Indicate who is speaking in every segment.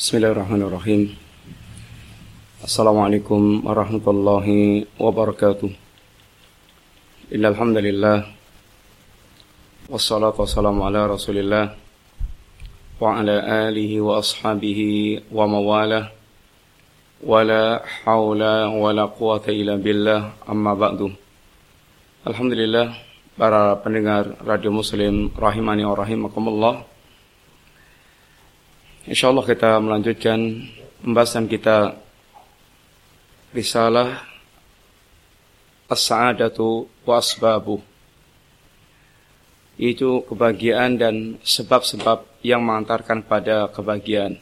Speaker 1: Bismillahirrahmanirrahim. Assalamualaikum warahmatullahi wabarakatuh. Innal hamdalillah wassalatu wassalamu ala Rasulillah wa ala alihi wa ashabihi wa mawalah wala haula wala quwata illa billah amma ba'du. Alhamdulillah para pendengar Radio Muslim rahimani wa rahimakumullah. Insyaallah kita melanjutkan pembahasan kita Risalah As-Sa'adatu wa Asbabu Itu kebahagiaan dan sebab-sebab yang mengantarkan pada kebahagiaan.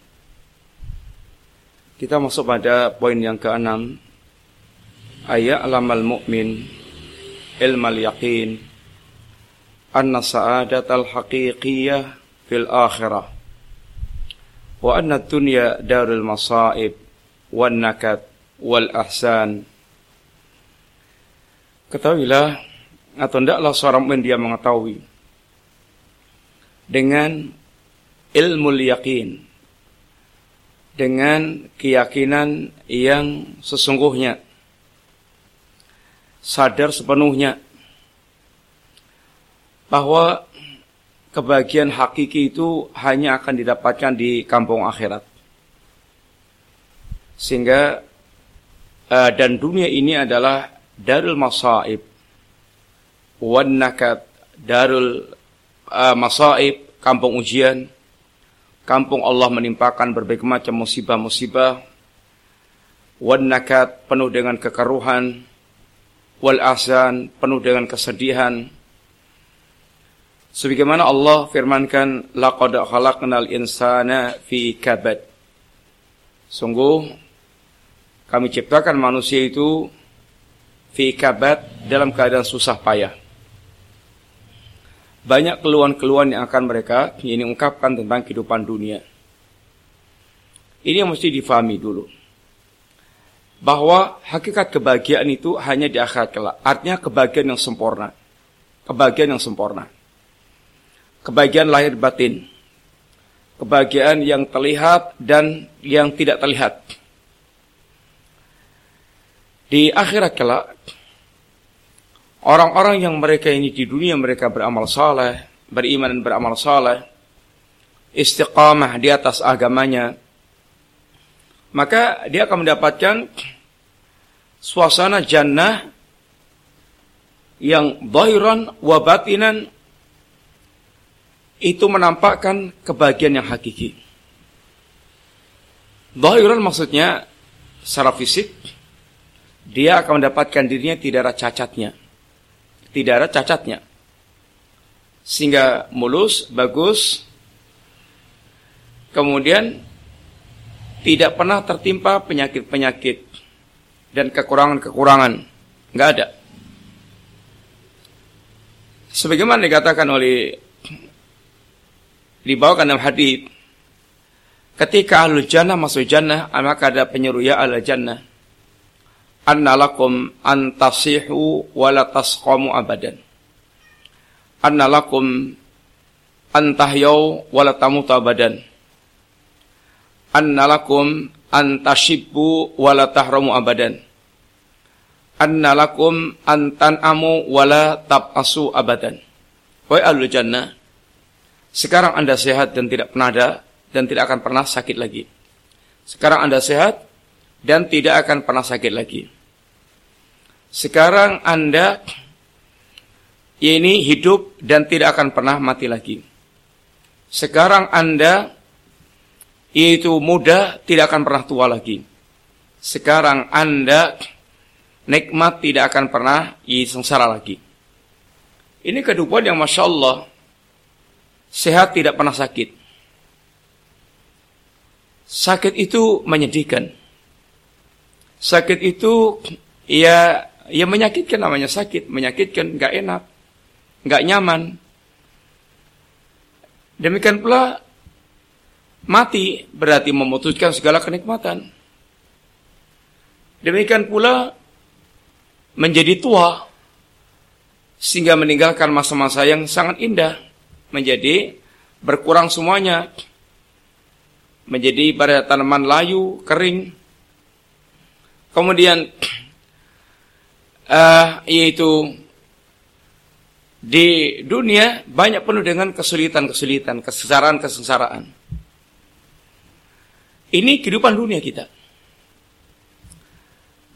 Speaker 1: Kita masuk pada poin yang keenam. Ayat alamal mu'min Ilmal yaqin Anna sa'adatal haqiqiyah fil akhirah wa anna dunya darul masaib wan nakat wal ahsan. Ketahuilah atau hendaklah seorang mukmin dia mengetahui dengan ilmu yakin dengan keyakinan yang sesungguhnya sadar sepenuhnya bahwa kebahagiaan hakiki itu hanya akan didapatkan di kampung akhirat. Sehingga uh, dan dunia ini adalah darul masaib. Wan nakat darul uh, masaib kampung ujian. Kampung Allah menimpakan berbagai macam musibah-musibah. Wan nakat penuh dengan kekeruhan wal ahzan penuh dengan kesedihan Sebagaimana Allah firmankan, laqad khalaqnal insana fi kabad. Sungguh kami ciptakan manusia itu fi kabad dalam keadaan susah payah. Banyak keluhan-keluhan yang akan mereka ini ungkapkan tentang kehidupan dunia. Ini yang mesti difahami dulu. Bahwa hakikat kebahagiaan itu hanya di akhirat kelak. Artinya kebahagiaan yang sempurna. Kebahagiaan yang sempurna kebahagiaan lahir batin, kebahagiaan yang terlihat dan yang tidak terlihat. Di akhirat kelak, orang-orang yang mereka ini di dunia mereka beramal saleh, beriman dan beramal saleh, istiqamah di atas agamanya, maka dia akan mendapatkan suasana jannah yang zahiran wa batinan itu menampakkan kebahagiaan yang hakiki. Zahiran maksudnya secara fisik dia akan mendapatkan dirinya tidak ada cacatnya. Tidak ada cacatnya. Sehingga mulus, bagus. Kemudian tidak pernah tertimpa penyakit-penyakit dan kekurangan-kekurangan. Enggak ada. Sebagaimana dikatakan oleh dibawakan dalam hadis ketika ahlul jannah masuk jannah maka ada penyeru ya al jannah anna lakum an tasihu wa tasqamu abadan. Anna lakum an tahyau wa tamutu abadan. Anna lakum an tashibbu wa tahramu abadan. Anna lakum an tan'amu wa tabasu abadan. Wahai ahlul jannah sekarang Anda sehat dan tidak pernah ada dan tidak akan pernah sakit lagi. Sekarang Anda sehat dan tidak akan pernah sakit lagi. Sekarang Anda ini hidup dan tidak akan pernah mati lagi. Sekarang Anda itu muda tidak akan pernah tua lagi. Sekarang Anda nikmat tidak akan pernah sengsara lagi. Ini kehidupan yang Masya Allah Sehat tidak pernah sakit. Sakit itu menyedihkan. Sakit itu ya ya menyakitkan namanya sakit, menyakitkan, nggak enak, nggak nyaman. Demikian pula mati berarti memutuskan segala kenikmatan. Demikian pula menjadi tua sehingga meninggalkan masa-masa yang sangat indah menjadi berkurang semuanya. menjadi pada tanaman layu, kering. Kemudian uh, yaitu di dunia banyak penuh dengan kesulitan-kesulitan, kesengsaraan-kesengsaraan. Ini kehidupan dunia kita.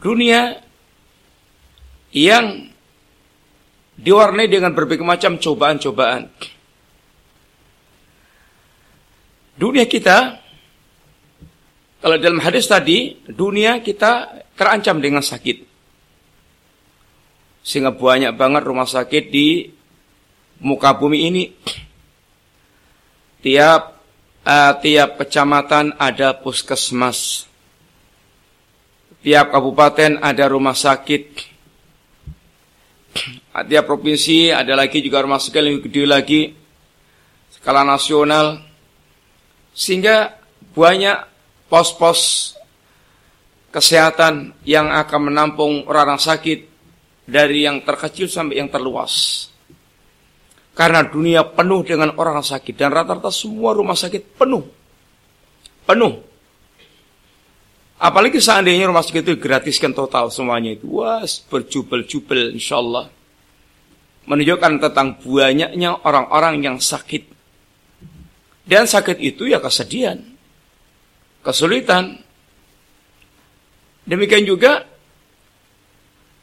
Speaker 1: Dunia yang diwarnai dengan berbagai macam cobaan-cobaan. Dunia kita, kalau dalam hadis tadi, dunia kita terancam dengan sakit. Sehingga banyak banget rumah sakit di muka bumi ini. Tiap uh, tiap kecamatan ada puskesmas. Tiap kabupaten ada rumah sakit. Tiap provinsi ada lagi juga rumah sakit yang gede lagi. Skala nasional. Sehingga banyak pos-pos kesehatan yang akan menampung orang-orang sakit dari yang terkecil sampai yang terluas. Karena dunia penuh dengan orang sakit dan rata-rata semua rumah sakit penuh. Penuh. Apalagi seandainya rumah sakit itu gratiskan total semuanya itu. Wah, berjubel-jubel insya Allah. Menunjukkan tentang banyaknya orang-orang yang sakit. Dan sakit itu ya kesedihan. Kesulitan. Demikian juga,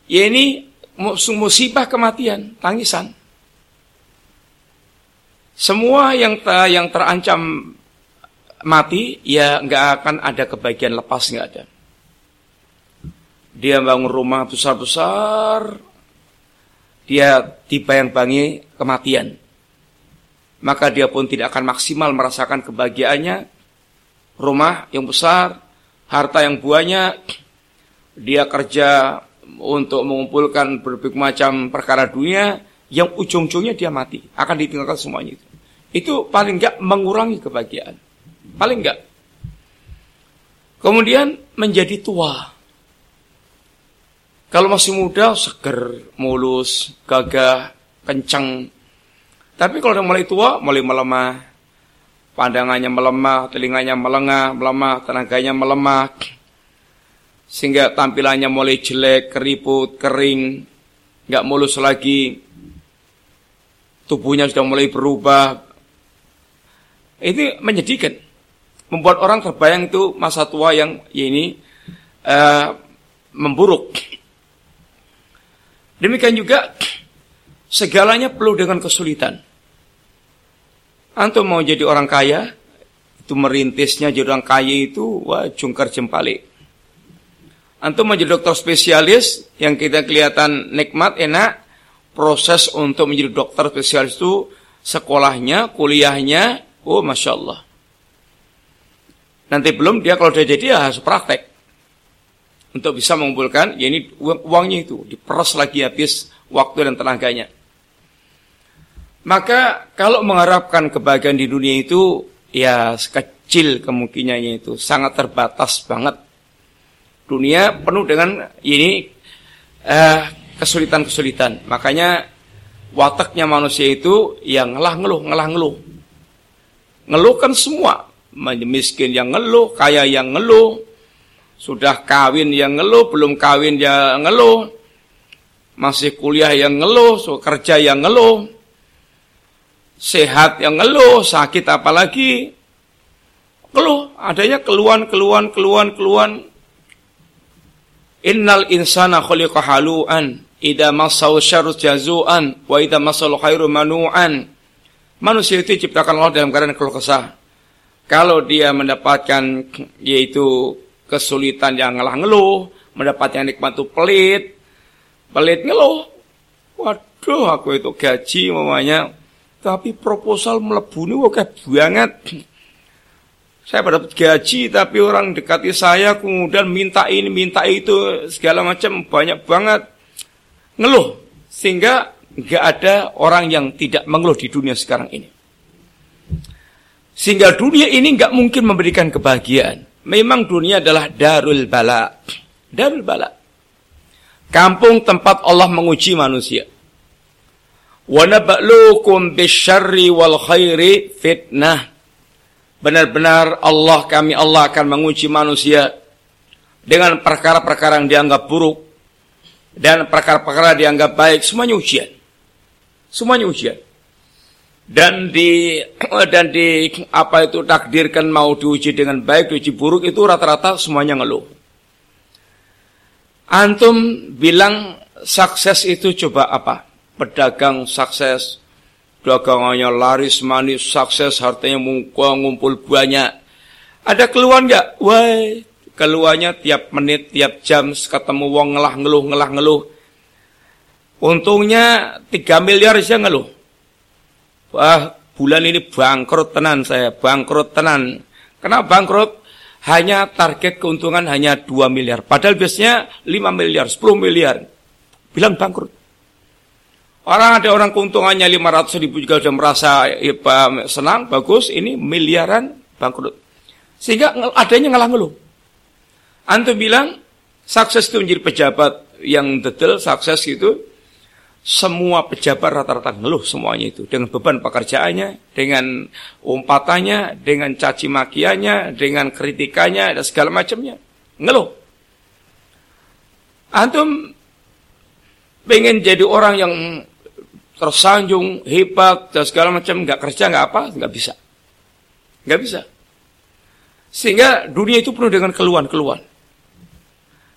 Speaker 1: ya ini musibah kematian, tangisan. Semua yang ter, yang terancam mati, ya nggak akan ada kebahagiaan lepas nggak ada. Dia bangun rumah besar-besar, dia dibayang-bangi kematian. Maka dia pun tidak akan maksimal merasakan kebahagiaannya. Rumah yang besar, harta yang banyak, dia kerja untuk mengumpulkan berbagai macam perkara dunia yang ujung-ujungnya dia mati, akan ditinggalkan semuanya itu. Itu paling enggak mengurangi kebahagiaan. Paling enggak. Kemudian menjadi tua. Kalau masih muda, seger, mulus, gagah, kencang. Tapi kalau udah mulai tua, mulai melemah. Pandangannya melemah, telinganya melengah, melemah, tenaganya melemah sehingga tampilannya mulai jelek, keriput, kering, nggak mulus lagi, tubuhnya sudah mulai berubah. Ini menyedihkan, membuat orang terbayang itu masa tua yang ya ini uh, memburuk. Demikian juga segalanya perlu dengan kesulitan. Antum mau jadi orang kaya, itu merintisnya jadi orang kaya itu wah jungkar jempalik. Antum menjadi dokter spesialis yang kita kelihatan nikmat, enak. Proses untuk menjadi dokter spesialis itu sekolahnya, kuliahnya, oh masya Allah. Nanti belum dia kalau sudah jadi ya harus praktek untuk bisa mengumpulkan, ya ini uang, uangnya itu diperas lagi habis waktu dan tenaganya. Maka kalau mengharapkan kebahagiaan di dunia itu ya kecil kemungkinannya itu sangat terbatas banget dunia penuh dengan ini uh, kesulitan-kesulitan. Makanya wataknya manusia itu yang ngelah ngeluh, ngelah ngeluh. Ngeluh kan semua. Miskin yang ngeluh, kaya yang ngeluh, sudah kawin yang ngeluh, belum kawin yang ngeluh, masih kuliah yang ngeluh, kerja yang ngeluh, sehat yang ngeluh, sakit apalagi, keluh, adanya keluhan, keluhan, keluhan, keluhan, Innal insana khuliqa halu'an idza massahu syarru jazu'an wa idza massahu khairu manu'an. Manusia itu diciptakan Allah dalam keadaan keluh kesah. Kalau dia mendapatkan yaitu kesulitan yang ngelah-ngeluh, mendapatkan nikmat itu pelit, pelit ngeluh. Waduh, aku itu gaji mamanya, tapi proposal melebuni oke banget. Saya pada dapat gaji tapi orang dekati saya kemudian minta ini, minta itu segala macam banyak banget ngeluh sehingga nggak ada orang yang tidak mengeluh di dunia sekarang ini. Sehingga dunia ini nggak mungkin memberikan kebahagiaan. Memang dunia adalah darul bala. Darul bala. Kampung tempat Allah menguji manusia. Wa nabluukum bisyarri wal khairi fitnah benar-benar Allah kami Allah akan menguji manusia dengan perkara-perkara yang dianggap buruk dan perkara-perkara dianggap baik semuanya ujian. Semuanya ujian. Dan di dan di apa itu takdirkan mau diuji dengan baik diuji buruk itu rata-rata semuanya ngeluh. Antum bilang sukses itu coba apa pedagang sukses dagangannya laris manis, sukses, hartanya ngumpul banyak. Ada keluhan nggak? Wah, keluarnya tiap menit, tiap jam ketemu wong ngelah ngeluh, ngelah ngeluh. Untungnya 3 miliar saja ngeluh. Wah, bulan ini bangkrut tenan saya, bangkrut tenan. Kenapa bangkrut? Hanya target keuntungan hanya 2 miliar. Padahal biasanya 5 miliar, 10 miliar. Bilang bangkrut. Orang ada orang keuntungannya 500 ribu juga sudah merasa ya, senang, bagus. Ini miliaran bangkrut. Sehingga adanya ngalah ngeluh. Antum bilang, sukses itu menjadi pejabat yang detail, sukses itu, semua pejabat rata-rata ngeluh semuanya itu. Dengan beban pekerjaannya, dengan umpatannya, dengan caci makiannya, dengan kritikannya, dan segala macamnya. Ngeluh. Antum pengen jadi orang yang tersanjung, hebat, dan segala macam, nggak kerja, nggak apa, nggak bisa. Nggak bisa. Sehingga dunia itu penuh dengan keluhan-keluhan.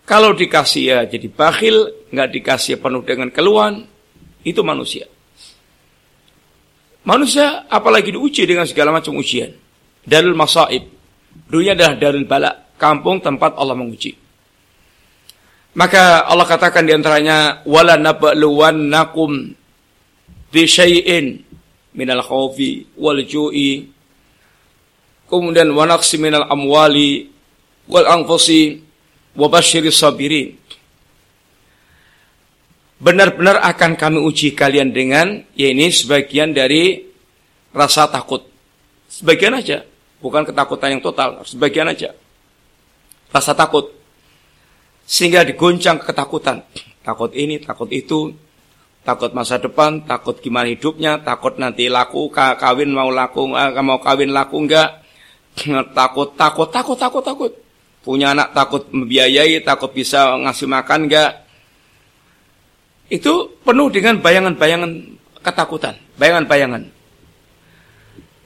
Speaker 1: Kalau dikasih ya jadi bakhil, nggak dikasih penuh dengan keluhan, itu manusia. Manusia apalagi diuji dengan segala macam ujian. Dalil masaib. Dunia adalah dalil balak. Kampung tempat Allah menguji. Maka Allah katakan di antaranya, wala nabluwannakum bi syai'in minal khawfi wal ju'i. Kemudian wa naqsi minal amwali wal anfusi wa basyiri sabirin. Benar-benar akan kami uji kalian dengan ya ini sebagian dari rasa takut. Sebagian aja bukan ketakutan yang total sebagian aja. Rasa takut. Sehingga digoncang ketakutan. Takut ini takut itu takut masa depan, takut gimana hidupnya, takut nanti laku, kawin mau laku, eh, mau kawin laku enggak, takut, takut, takut, takut, takut. Punya anak takut membiayai, takut bisa ngasih makan enggak. Itu penuh dengan bayangan-bayangan ketakutan, bayangan-bayangan.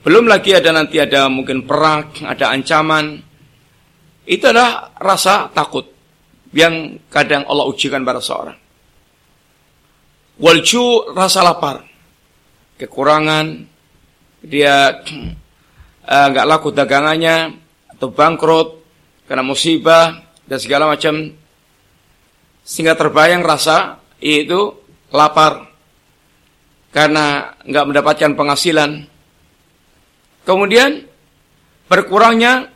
Speaker 1: Belum lagi ada nanti ada mungkin perang, ada ancaman. Itu adalah rasa takut yang kadang Allah ujikan pada seorang. Walju rasa lapar, kekurangan, dia eh, nggak uh, laku dagangannya atau bangkrut karena musibah dan segala macam. Sehingga terbayang rasa itu lapar karena nggak mendapatkan penghasilan. Kemudian berkurangnya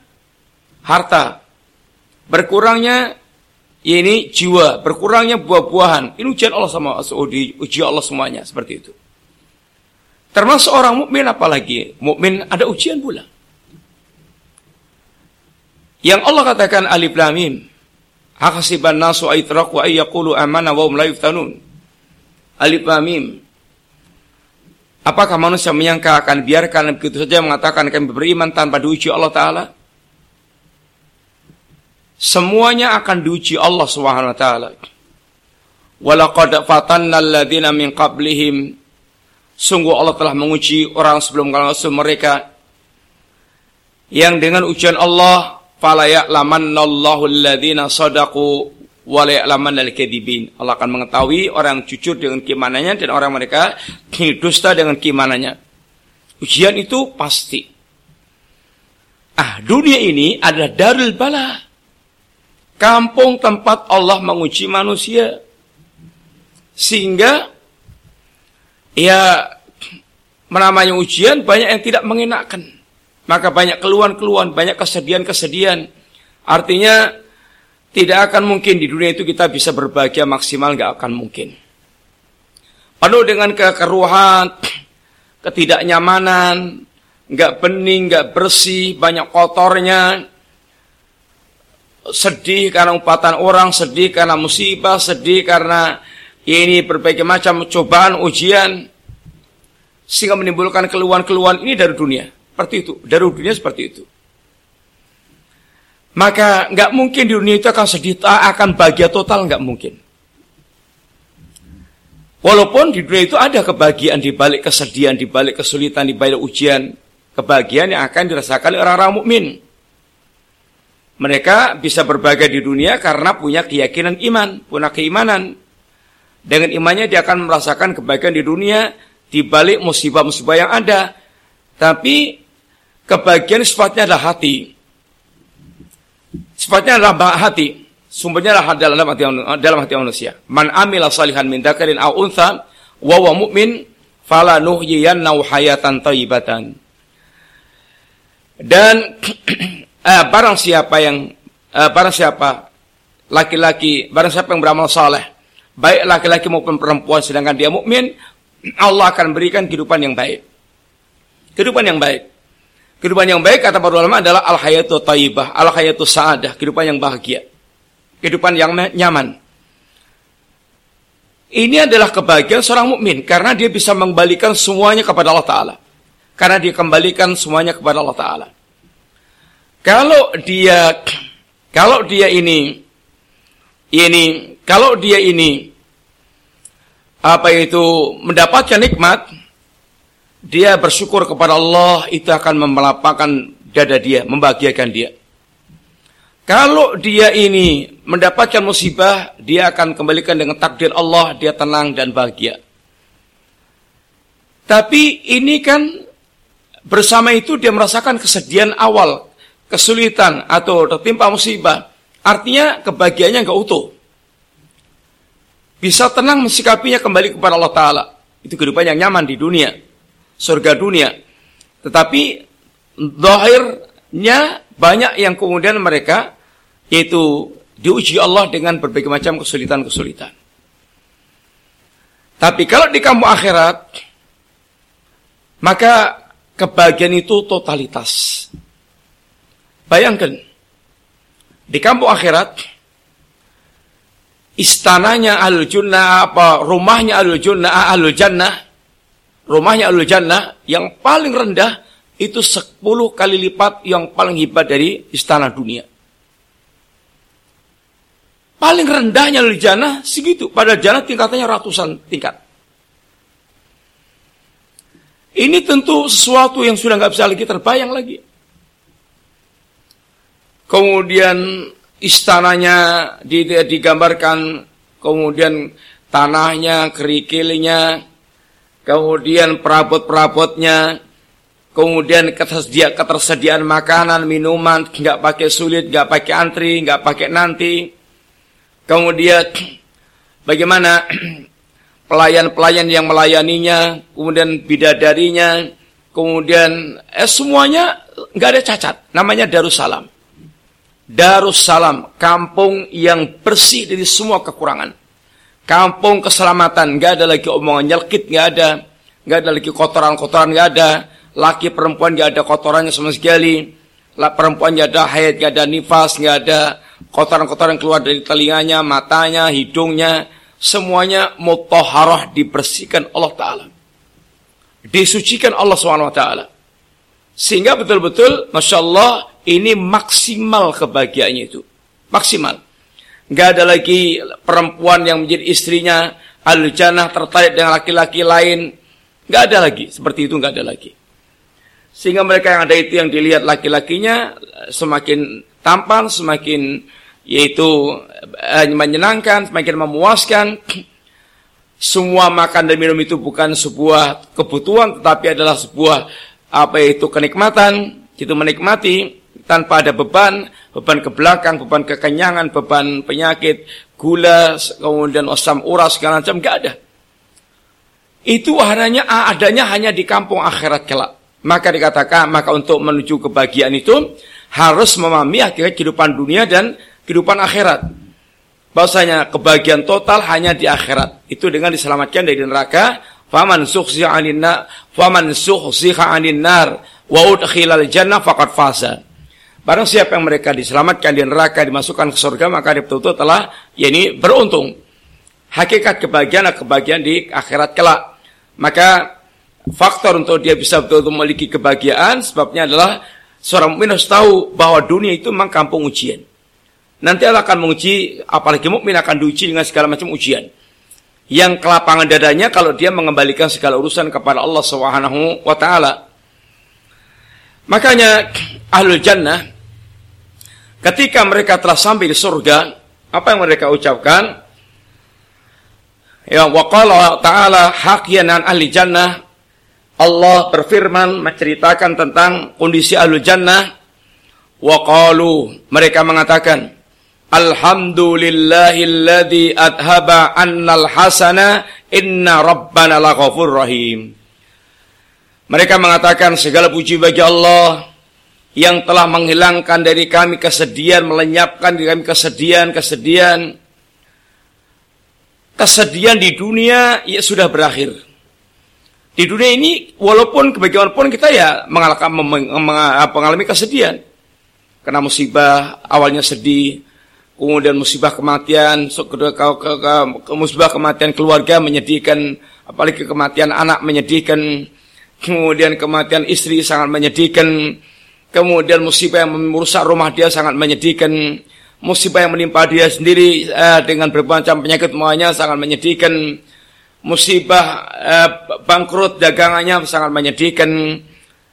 Speaker 1: harta, berkurangnya ini jiwa, berkurangnya buah-buahan. Ini ujian Allah sama Saudi, ujian Allah semuanya seperti itu. Termasuk orang mukmin apalagi mukmin ada ujian pula. Yang Allah katakan alif lam mim. Hakasiban nasu aitraku ayyaqulu amana wa hum la yuftanun. Alif lam mim. Apakah manusia menyangka akan biarkan begitu saja mengatakan akan beriman tanpa diuji Allah Ta'ala? Semuanya akan diuji Allah Subhanahu wa taala. Walaqad fatanna alladziina min qablihim Sungguh Allah telah menguji orang sebelum mereka yang dengan ujian Allah fala ya'lamannallahu alladziina sadaqu wa la ya'lamannal kadibin. Allah akan mengetahui orang yang jujur dengan keimanannya dan orang mereka dusta dengan keimanannya. Ujian itu pasti. Ah, dunia ini adalah darul bala kampung tempat Allah menguji manusia. Sehingga ya menamanya ujian banyak yang tidak mengenakan. Maka banyak keluhan-keluhan, banyak kesedihan-kesedihan. Artinya tidak akan mungkin di dunia itu kita bisa berbahagia maksimal, nggak akan mungkin. Penuh dengan kekeruhan, ketidaknyamanan, nggak bening, nggak bersih, banyak kotornya, sedih karena umpatan orang, sedih karena musibah, sedih karena ini berbagai macam cobaan, ujian, sehingga menimbulkan keluhan-keluhan ini dari dunia. seperti itu. Dari dunia seperti itu. Maka nggak mungkin di dunia itu akan sedih, akan bahagia total nggak mungkin. Walaupun di dunia itu ada kebahagiaan di balik kesedihan, di balik kesulitan, di balik ujian, kebahagiaan yang akan dirasakan oleh orang-orang mukmin. Mereka bisa berbahagia di dunia karena punya keyakinan iman, punya keimanan. Dengan imannya dia akan merasakan kebahagiaan di dunia di balik musibah-musibah yang ada. Tapi kebahagiaan sifatnya adalah hati. Sifatnya adalah hati. Sumbernya adalah dalam hati, dalam hati manusia. Man amila salihan min dakarin au untha wa wa mu'min fala hayatan thayyibatan. Dan eh, barang siapa yang eh, barang siapa laki-laki, barang siapa yang beramal saleh, baik laki-laki maupun perempuan sedangkan dia mukmin, Allah akan berikan kehidupan yang baik. Kehidupan yang baik. Kehidupan yang baik kata para ulama adalah al hayatu taibah, al hayatu saadah, kehidupan yang bahagia. Kehidupan yang nyaman. Ini adalah kebahagiaan seorang mukmin karena dia bisa mengembalikan semuanya kepada Allah taala. Karena dia kembalikan semuanya kepada Allah taala. Kalau dia kalau dia ini ini kalau dia ini apa itu mendapatkan nikmat dia bersyukur kepada Allah itu akan melapangkan dada dia, membahagiakan dia. Kalau dia ini mendapatkan musibah, dia akan kembalikan dengan takdir Allah, dia tenang dan bahagia. Tapi ini kan bersama itu dia merasakan kesedihan awal, kesulitan atau tertimpa musibah, artinya kebahagiaannya nggak utuh. Bisa tenang mensikapinya kembali kepada Allah Ta'ala. Itu kehidupan yang nyaman di dunia. Surga dunia. Tetapi, dohirnya banyak yang kemudian mereka, yaitu diuji Allah dengan berbagai macam kesulitan-kesulitan. Tapi kalau di kampung akhirat, maka kebahagiaan itu totalitas. Bayangkan, di kampung akhirat, istananya alul jannah, apa rumahnya alul jannah, alul jannah, rumahnya alul jannah yang paling rendah itu 10 kali lipat yang paling hebat dari istana dunia. Paling rendahnya alul jannah segitu, pada jannah tingkatannya ratusan tingkat. Ini tentu sesuatu yang sudah nggak bisa lagi terbayang lagi. Kemudian istananya digambarkan, kemudian tanahnya, kerikilnya, kemudian perabot-perabotnya, kemudian ketersediaan, makanan, minuman, nggak pakai sulit, nggak pakai antri, nggak pakai nanti. Kemudian bagaimana pelayan-pelayan yang melayaninya, kemudian bidadarinya, kemudian eh, semuanya nggak ada cacat. Namanya Darussalam. Darussalam, kampung yang bersih dari semua kekurangan. Kampung keselamatan, nggak ada lagi omongan nyelkit, nggak ada, nggak ada lagi kotoran-kotoran, nggak ada. Laki perempuan nggak ada kotorannya sama sekali. Lah perempuan nggak ada haid, nggak ada nifas, nggak ada kotoran-kotoran keluar dari telinganya, matanya, hidungnya, semuanya mutahharah dibersihkan Allah Taala. Disucikan Allah swt. Sehingga betul-betul, masya Allah, ini maksimal kebahagiaannya itu. Maksimal. Nggak ada lagi perempuan yang menjadi istrinya al-jannah tertarik dengan laki-laki lain. Nggak ada lagi. Seperti itu nggak ada lagi. Sehingga mereka yang ada itu yang dilihat laki-lakinya semakin tampan, semakin yaitu eh, menyenangkan, semakin memuaskan. Semua makan dan minum itu bukan sebuah kebutuhan, tetapi adalah sebuah apa itu kenikmatan, itu menikmati tanpa ada beban, beban ke belakang, beban kekenyangan, beban penyakit, gula, kemudian osam uras segala macam enggak ada. Itu adanya adanya hanya di kampung akhirat kelak. Maka dikatakan maka untuk menuju kebahagiaan itu harus memahami akhirnya kehidupan dunia dan kehidupan akhirat. Bahwasanya kebahagiaan total hanya di akhirat. Itu dengan diselamatkan dari neraka. Faman sukhsiha 'anil nar, faman sukhsiha 'anil nar wa udkhilal jannah faqad faza. Barang siapa yang mereka diselamatkan di neraka dimasukkan ke surga maka dia betul-betul telah ya ini beruntung. Hakikat kebahagiaan adalah kebahagiaan di akhirat kelak. Maka faktor untuk dia bisa betul-betul memiliki kebahagiaan sebabnya adalah seorang mukmin harus tahu bahwa dunia itu memang kampung ujian. Nanti Allah akan menguji, apalagi mukmin akan diuji dengan segala macam ujian. Yang kelapangan dadanya kalau dia mengembalikan segala urusan kepada Allah Subhanahu wa taala. Makanya ahlul jannah ketika mereka telah sampai di surga, apa yang mereka ucapkan? Ya waqala ta'ala hakian ahli jannah Allah berfirman menceritakan tentang kondisi ahlu jannah. Waqalu mereka mengatakan Alhamdulillahilladzi adhaba annal hasana inna rabbana laghafur rahim. Mereka mengatakan segala puji bagi Allah yang telah menghilangkan dari kami kesedihan, melenyapkan dari kami kesedihan, kesedihan. Kesedihan di dunia ya sudah berakhir di dunia ini walaupun kebahagiaan pun kita ya mengalami, mengalami kesedihan. Karena musibah awalnya sedih, kemudian musibah kematian, musibah kematian keluarga menyedihkan, apalagi kematian anak menyedihkan, kemudian kematian istri sangat menyedihkan, kemudian musibah yang merusak rumah dia sangat menyedihkan, musibah yang menimpa dia sendiri eh, dengan macam penyakit semuanya sangat menyedihkan, musibah eh, bangkrut dagangannya sangat menyedihkan.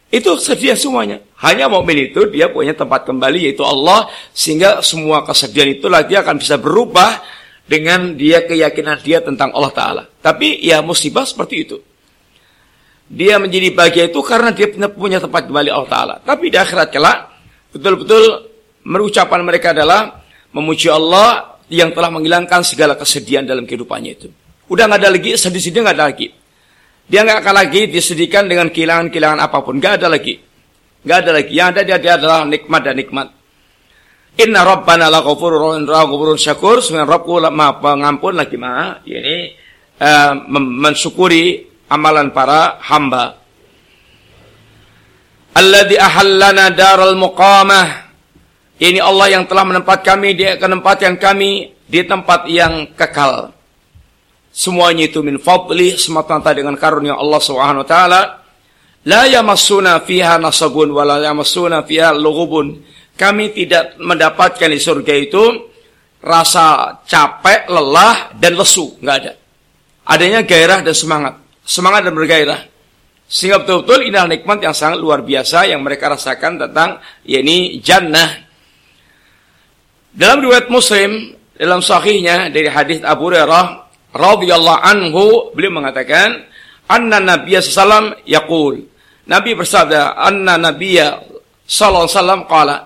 Speaker 1: Itu sedia semuanya. Hanya mukmin itu dia punya tempat kembali yaitu Allah sehingga semua kesedihan itu lagi akan bisa berubah dengan dia keyakinan dia tentang Allah Taala. Tapi ya musibah seperti itu dia menjadi bahagia itu karena dia punya tempat kembali Allah Taala tapi di akhirat kelak betul-betul merucapan mereka adalah memuji Allah yang telah menghilangkan segala kesedihan dalam kehidupannya itu Udah nggak ada lagi sedih-sedih nggak ada lagi. Dia nggak akan lagi disedihkan dengan kehilangan-kehilangan apa pun. Nggak ada lagi. Nggak ada lagi. Yang ada dia, dia adalah nikmat dan nikmat. Inna rabbana la ghafurur ghafurun syakur. Sebenarnya Rabbku maha pengampun lagi maha. Ini uh, mensyukuri amalan para hamba. Alladhi ahallana daral muqamah. Ini Allah yang telah menempat kami di yang kami di tempat yang kekal. Semuanya itu min fadli semata-mata dengan karunia Allah Subhanahu wa taala. La yamassuna fiha nasabun wa la yamassuna fiha lughubun. Kami tidak mendapatkan di surga itu rasa capek, lelah dan lesu, enggak ada. Adanya gairah dan semangat. Semangat dan bergairah. Sehingga betul-betul inilah nikmat yang sangat luar biasa yang mereka rasakan tentang yakni jannah. Dalam riwayat Muslim dalam sahihnya dari hadis Abu Hurairah radhiyallahu anhu beliau mengatakan anna nabiyya sallam yaqul Nabi bersabda anna nabiyya sallallahu alaihi wasallam qala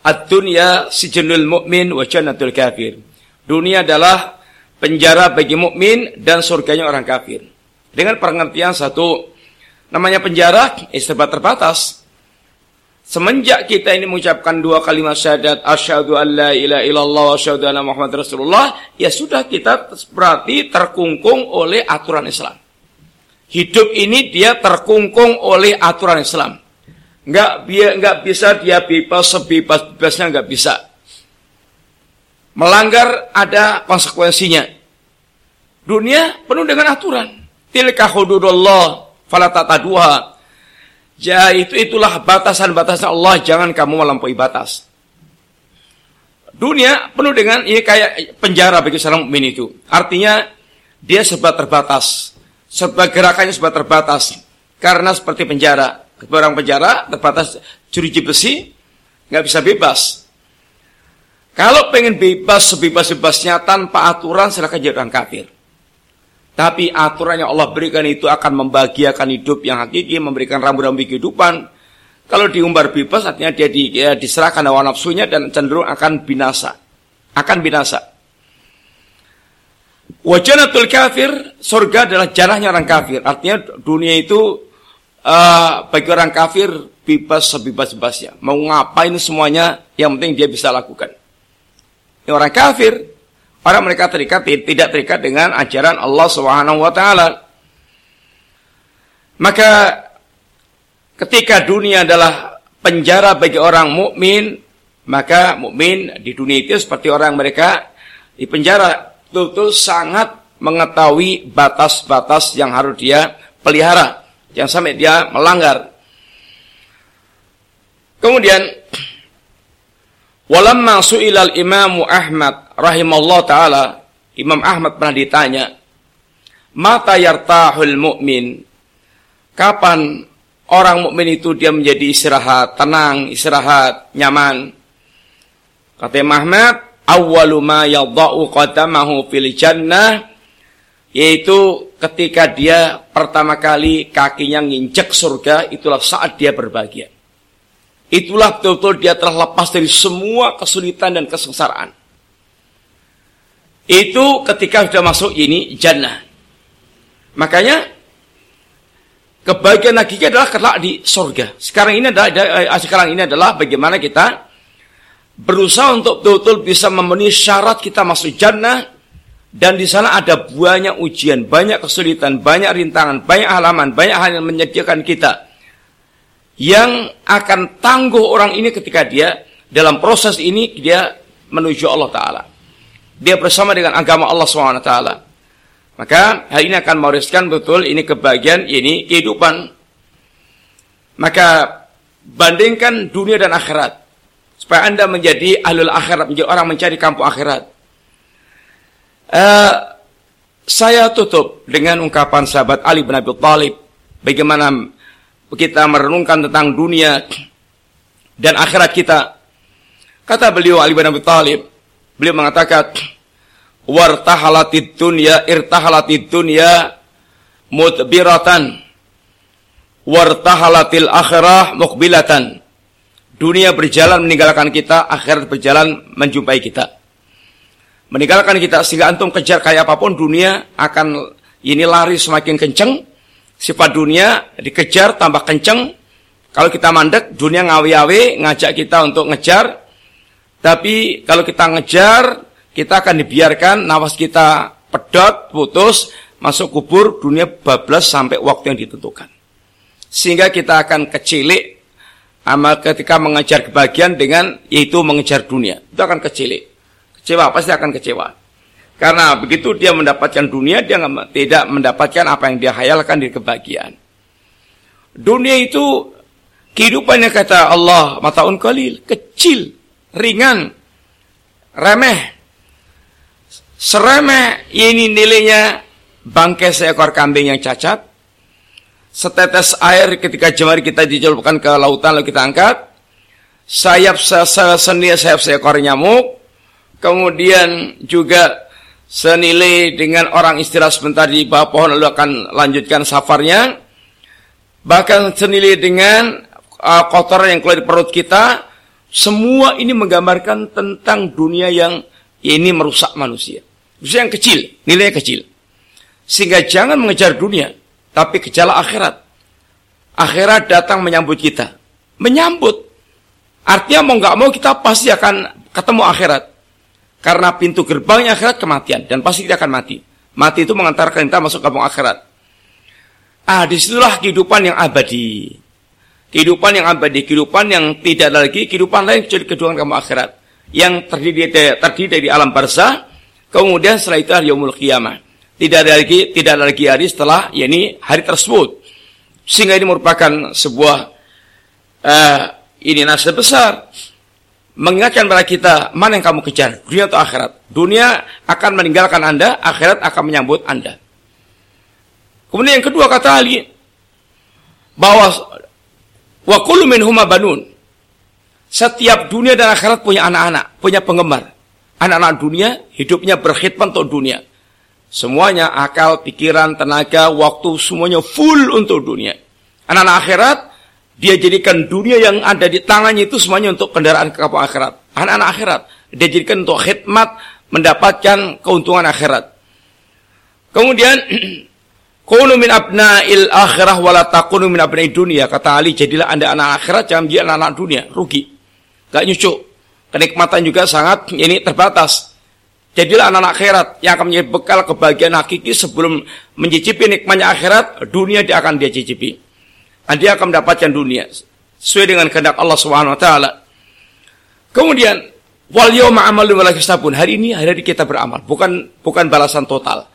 Speaker 1: ad-dunya sijnul mu'min wa jannatul kafir dunia adalah penjara bagi mukmin dan surganya orang kafir dengan pengertian satu namanya penjara istibat terbatas Semenjak kita ini mengucapkan dua kalimat syahadat asyhadu an la ilaha illallah wa asyhadu anna Muhammad Rasulullah, ya sudah kita berarti terkungkung oleh aturan Islam. Hidup ini dia terkungkung oleh aturan Islam. Enggak dia enggak bisa dia bebas sebebas-bebasnya enggak bisa. Melanggar ada konsekuensinya. Dunia penuh dengan aturan. Tilka hududullah fala tataduha Ya itu itulah batasan-batasan Allah, jangan kamu melampaui batas. Dunia penuh dengan ini kayak penjara bagi seorang mukmin itu. Artinya dia sebab terbatas. Sebab gerakannya sebab terbatas. Karena seperti penjara. Orang penjara terbatas juriji besi, nggak bisa bebas. Kalau pengen bebas sebebas-bebasnya tanpa aturan, silakan jadi orang kafir. Tapi aturan yang Allah berikan itu akan membahagiakan hidup yang hakiki, memberikan rambu-rambu kehidupan. Kalau diumbar bebas, artinya dia, di, ya, diserahkan hawa nafsunya dan cenderung akan binasa. Akan binasa. Wajanatul kafir, surga adalah janahnya orang kafir. Artinya dunia itu uh, bagi orang kafir bebas sebebas-bebasnya. Mau ngapain semuanya, yang penting dia bisa lakukan. Ini orang kafir, Orang mereka terikat tidak terikat dengan ajaran Allah Subhanahu wa taala. Maka ketika dunia adalah penjara bagi orang mukmin, maka mukmin di dunia itu seperti orang mereka di penjara betul-betul sangat mengetahui batas-batas yang harus dia pelihara Jangan sampai dia melanggar. Kemudian walamma su'ilal Imam Ahmad rahimallahu taala, Imam Ahmad pernah ditanya, "Mata yartahul mu'min?" Kapan orang mukmin itu dia menjadi istirahat, tenang, istirahat, nyaman? Kata Imam Ahmad, "Awwalu ma qadamahu fil jannah" yaitu ketika dia pertama kali kakinya nginjek surga itulah saat dia berbahagia itulah betul-betul dia telah lepas dari semua kesulitan dan kesengsaraan. Itu ketika sudah masuk ini jannah. Makanya kebahagiaan hakiki adalah kelak di surga sekarang ini adalah eh, sekarang ini adalah bagaimana kita berusaha untuk betul-betul bisa memenuhi syarat kita masuk jannah. Dan di sana ada banyak ujian, banyak kesulitan, banyak rintangan, banyak halaman, banyak hal yang menyediakan kita. Yang akan tangguh orang ini ketika dia dalam proses ini dia menuju Allah Ta'ala. Dia bersama dengan agama Allah SWT. Maka hal ini akan mewariskan betul ini kebahagiaan, ini kehidupan. Maka bandingkan dunia dan akhirat. Supaya anda menjadi ahlul akhirat, menjadi orang mencari kampung akhirat. Uh, saya tutup dengan ungkapan sahabat Ali bin Abi Thalib bagaimana kita merenungkan tentang dunia dan akhirat kita. Kata beliau Ali bin Abi Thalib, beliau mengatakan wartahalatid dunya irtahalatid dunya mudbiratan wartahalatil akhirah mukbilatan. Dunia berjalan meninggalkan kita, akhirat berjalan menjumpai kita meninggalkan kita sehingga antum kejar kayak apa pun dunia akan ini lari semakin kenceng sifat dunia dikejar tambah kenceng. Kalau kita mandek dunia ngawi-awi ngajak kita untuk ngejar. Tapi kalau kita ngejar kita akan dibiarkan nawas kita pedot putus masuk kubur dunia bablas sampai waktu yang ditentukan. Sehingga kita akan kecilik amal ketika mengejar kebahagiaan dengan yaitu mengejar dunia. Itu akan kecilik. Kecewa, pasti akan kecewa. Karena begitu dia mendapatkan dunia, dia tidak mendapatkan apa yang dia hayalkan di kebahagiaan. Dunia itu kehidupannya kata Allah, mataun kalil, kecil, ringan, remeh. Seremeh ini nilainya bangkai seekor kambing yang cacat. Setetes air ketika jemari kita dicelupkan ke lautan lalu kita angkat. Sayap senil sayap seekor nyamuk kemudian juga senilai dengan orang istirahat sebentar di bawah pohon lalu akan lanjutkan safarnya. Bahkan senilai dengan uh, kotoran yang keluar di perut kita. Semua ini menggambarkan tentang dunia yang ini merusak manusia. Manusia yang kecil nilainya kecil. Sehingga jangan mengejar dunia tapi kejarlah akhirat. Akhirat datang menyambut kita. Menyambut. Artinya mau nggak mau kita pasti akan ketemu akhirat karena pintu gerbangnya akhirat kematian dan pasti kita akan mati. Mati itu mengantarkan kita masuk kampung akhirat. Ah, di situlah kehidupan yang abadi. Kehidupan yang abadi, kehidupan yang tidak ada lagi, kehidupan lain kecuali kehidupan kampung akhirat. Yang terdiri dari, terdiri dari alam barzah, kemudian setelah itu hari yaumul qiyamah. Tidak ada lagi, tidak ada lagi hari setelah, yakni hari tersebut. Sehingga ini merupakan sebuah uh, ini nasib besar mengingatkan pada kita mana yang kamu kejar, dunia atau akhirat. Dunia akan meninggalkan Anda, akhirat akan menyambut Anda. Kemudian yang kedua kata Ali bahwa wa kullu minhuma banun. Setiap dunia dan akhirat punya anak-anak, punya penggemar. Anak-anak dunia hidupnya berkhidmat untuk dunia. Semuanya akal, pikiran, tenaga, waktu semuanya full untuk dunia. Anak-anak akhirat dia jadikan dunia yang ada di tangannya itu semuanya untuk kendaraan ke kapal akhirat. Anak-anak akhirat. Dia jadikan untuk khidmat mendapatkan keuntungan akhirat. Kemudian Kunu min abna'il akhirah wala takunu min abna'id dunia. Kata Ali, jadilah anda anak akhirat, jangan menjadi anak-anak dunia. Rugi. Gak nyucuk. Kenikmatan juga sangat ini terbatas. Jadilah anak-anak akhirat yang akan menjadi bekal kebahagiaan hakiki sebelum mencicipi nikmatnya akhirat, dunia dia akan dia cicipi dia akan mendapatkan dunia sesuai dengan kehendak Allah Subhanahu wa taala. Kemudian wal yauma amalun wala pun hari ini hari kita beramal, bukan bukan balasan total.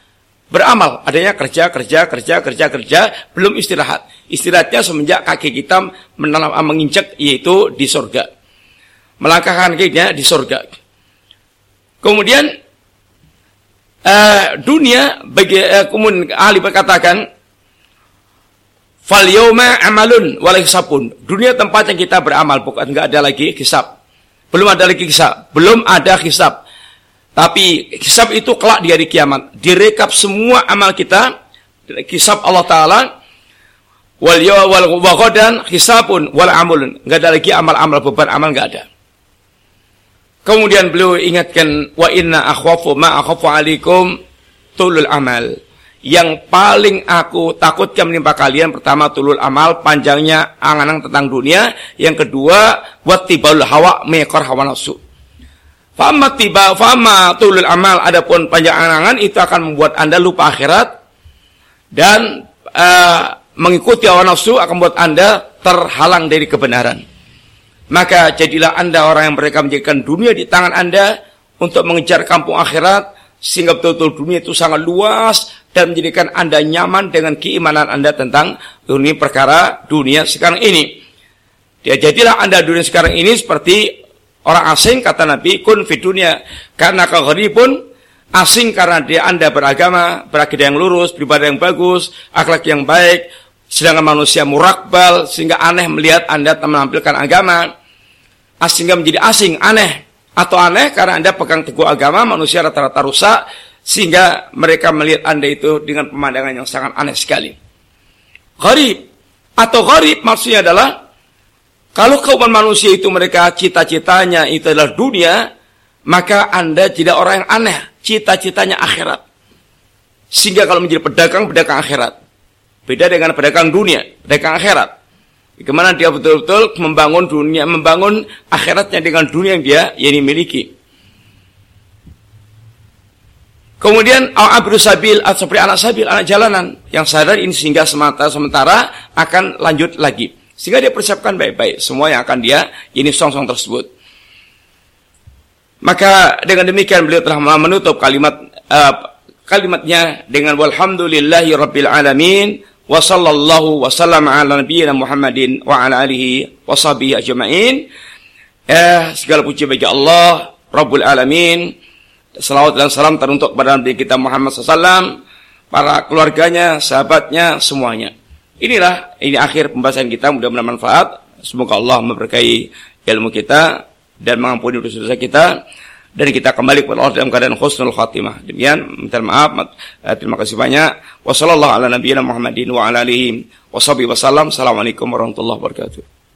Speaker 1: Beramal, adanya kerja, kerja, kerja, kerja, kerja, belum istirahat. Istirahatnya semenjak kaki kita menanam, menginjak yaitu di surga. Melangkahkan kakinya di surga. Kemudian uh, dunia bagi uh, kemudian ahli berkatakan fal amalun wal hisabun. Dunia tempat yang kita beramal bukan enggak ada lagi hisab. Belum ada lagi hisab, belum ada hisab. Tapi hisab itu kelak di hari kiamat. Direkap semua amal kita, hisab Allah Ta'ala, wal wal wagodan hisabun wal amulun. Enggak ada lagi amal-amal beban amal enggak ada. Kemudian beliau ingatkan wa inna akhwafu ma akhwafu alaikum tulul amal. Yang paling aku takutkan menimpa kalian pertama tulul amal panjangnya angan-angan tentang dunia, yang kedua wattibal hawa mekor hawa nafsu. Fama tiba fama tulul amal adapun panjang angan itu akan membuat Anda lupa akhirat dan uh, mengikuti hawa nafsu akan membuat Anda terhalang dari kebenaran. Maka jadilah anda orang yang mereka menjadikan dunia di tangan anda untuk mengejar kampung akhirat sehingga betul-betul dunia itu sangat luas dan menjadikan anda nyaman dengan keimanan anda tentang dunia perkara dunia sekarang ini. Ya jadilah anda dunia sekarang ini seperti orang asing kata Nabi kun fi dunia karena pun asing karena dia anda beragama berakidah yang lurus beribadah yang bagus akhlak yang baik sedangkan manusia murakbal sehingga aneh melihat anda menampilkan agama sehingga menjadi asing, aneh. Atau aneh karena Anda pegang teguh agama, manusia rata-rata rusak, sehingga mereka melihat Anda itu dengan pemandangan yang sangat aneh sekali. Gharib. Atau gharib maksudnya adalah, kalau kaum manusia itu mereka cita-citanya itu adalah dunia, maka Anda tidak orang yang aneh, cita-citanya akhirat. Sehingga kalau menjadi pedagang, pedagang akhirat. Beda dengan pedagang dunia, pedagang akhirat. Bagaimana dia betul-betul membangun dunia, membangun akhiratnya dengan dunia yang dia yang dimiliki. Kemudian Abu Sabil atau seperti anak sabil, anak jalanan yang sadar ini sehingga semata sementara akan lanjut lagi. Sehingga dia persiapkan baik-baik semua yang akan dia ini song-song tersebut. Maka dengan demikian beliau telah menutup kalimat uh, kalimatnya dengan walhamdulillahi rabbil alamin wa sallallahu wa sallam ala nabiyyina Muhammadin wa ala alihi wa sahbihi ajma'in. Eh, segala puji bagi Allah Rabbul Alamin. Salawat dan salam teruntuk kepada Nabi kita Muhammad SAW, para keluarganya, sahabatnya, semuanya. Inilah ini akhir pembahasan kita, mudah-mudahan manfaat. Semoga Allah memberkahi ilmu kita dan mengampuni dosa-dosa kita dan kita kembali kepada Allah dalam keadaan husnul khatimah. Demikian, minta maaf, eh, terima kasih banyak. Wassalamualaikum warahmatullahi wabarakatuh.